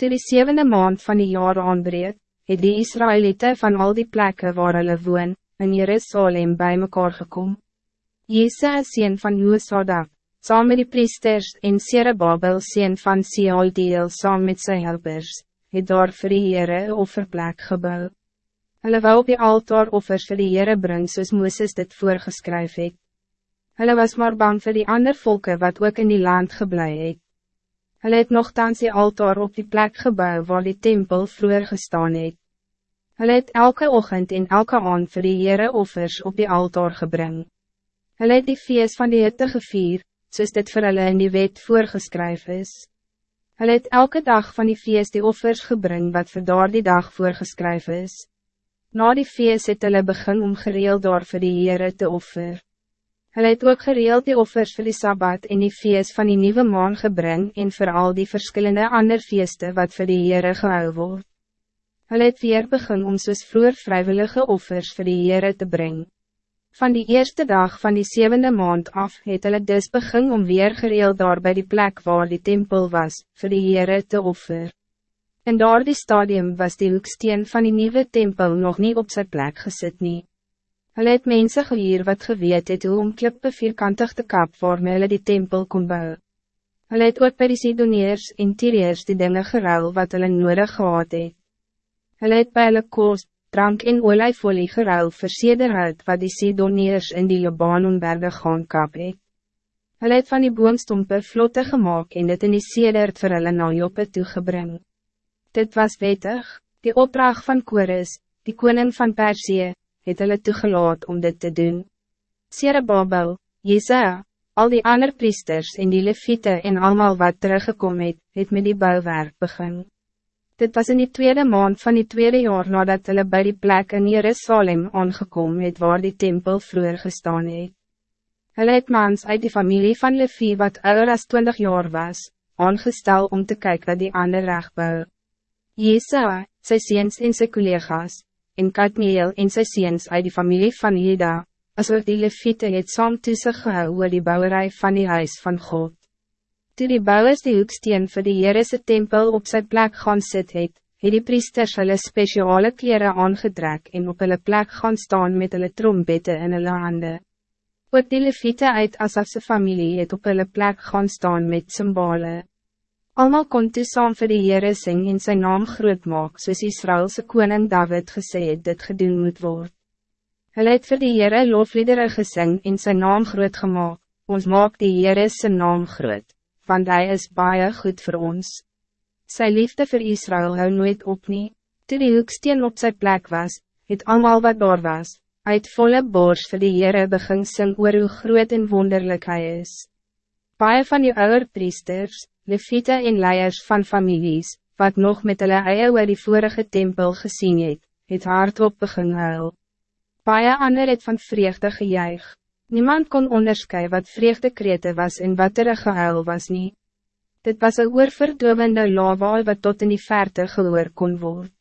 Toe die zevende maand van die jaar aanbreed, het die Israëlieten van al die plekken waar hulle woon, in Jerusalem bij mekaar gekom. Jesaja sien van Josadak, saam met die priesters en Serebabel sien van Sealdeel saam met sy helpers, het daar vir die Heere offerplek gebouw. Hulle wou op die altaar offers vir die Heere bring soos Mooses dit voorgeskryf het. Hulle was maar bang voor die ander volken wat ook in die land geblei het. Hulle het nogthans die altaar op die plek gebouw waar die tempel vroeger gestaan het. Hulle het elke ochtend en elke aand vir die Heere offers op die altaar gebring. Hulle het die feest van die hitte gevier, soos dit vir hulle in die wet voorgeskryf is. Hulle het elke dag van die feest die offers gebring wat vir daar die dag voorgeskryf is. Na die feest het hulle begin om gereeld daar vir die Heere te offer. Hij het ook gereeld die offers voor die Sabbat en die feest van die nieuwe maan gebring en voor al die verschillende andere feesten wat voor die Heere gehou word. Hij het weer begin om soos vroeger vrijwillige offers voor die Heere te brengen. Van die eerste dag van die zevende maand af het hulle dus begin om weer gereeld daar bij die plek waar die tempel was, voor die Heere te offer. En daar die stadium was die hoeksteen van die nieuwe tempel nog niet op zijn plek gezet niet. Hulle het mense gehuur wat geweet het hoe om klippe vierkantig te kap waarmee hulle die tempel kon bou. Hulle het ook by die Sidoneers en Tyriërs die dinge geruil wat hulle nodig gehad het. Hulle het by hulle koos, drank en olijfolie geruil vir sederhout wat die Sidoneers in die Libanonberge gaan kap het. Hulle het van die boomstompe vlotte gemaakt en dit in die sedert vir hulle na Joppe toegebring. Dit was wettig, die opdracht van Kores, die koning van Persie, het hulle toegelaat om dit te doen. Serebabel, Jesaja, al die andere priesters en die leviete en allemaal wat teruggekomen het, het met die bouwwerk begin. Dit was in die tweede maand van die tweede jaar nadat hulle by die plek in Jerusalem aangekom het waar die tempel vroeger gestaan het. Hulle het mans uit die familie van Levi wat ouder as 20 jaar was, aangestel om te kijken wat die ander recht bou. Jesaja, sy seens en sy collega's, en Kadmiel en sy seens uit die familie van Jeda, asook die Levite het saam tussen gehou oor die bouwerij van die huis van God. Toe die bouwers die hoeksteen vir die Heerese tempel op zijn plek gaan sit het, het die priesters hulle speciale kleren aangetrek en op hulle plek gaan staan met hulle trompette in hulle hande. Ook die Levite uit Asafse familie het op hulle plek gaan staan met symbole. Almal kon toe saam vir die Heere sing en sy naam groot maak, soos Israëlse koning David gesê het dit gedoen moet word. Hulle het vir die Heere lofliedere gesing en sy naam groot gemaakt. ons maak die Heere sy naam groot, want hij is baie goed voor ons. Sy liefde voor Israël hou nooit op nie, toe die hoeksteen op zijn plek was, het allemaal wat daar was, uit volle bors vir die Heere begin sing oor hoe groot en wonderlijk hij is. Baie van die oude priesters, leviete en leiers van families, wat nog met hulle eie oor die vorige tempel gezien het, het hardop begin huil. Paie ander het van vreugde gejuig. Niemand kon onderskei wat vreugdekrete was en wat er gehuil was niet. Dit was een oorverdovende lawaal wat tot in die verte gehoor kon worden.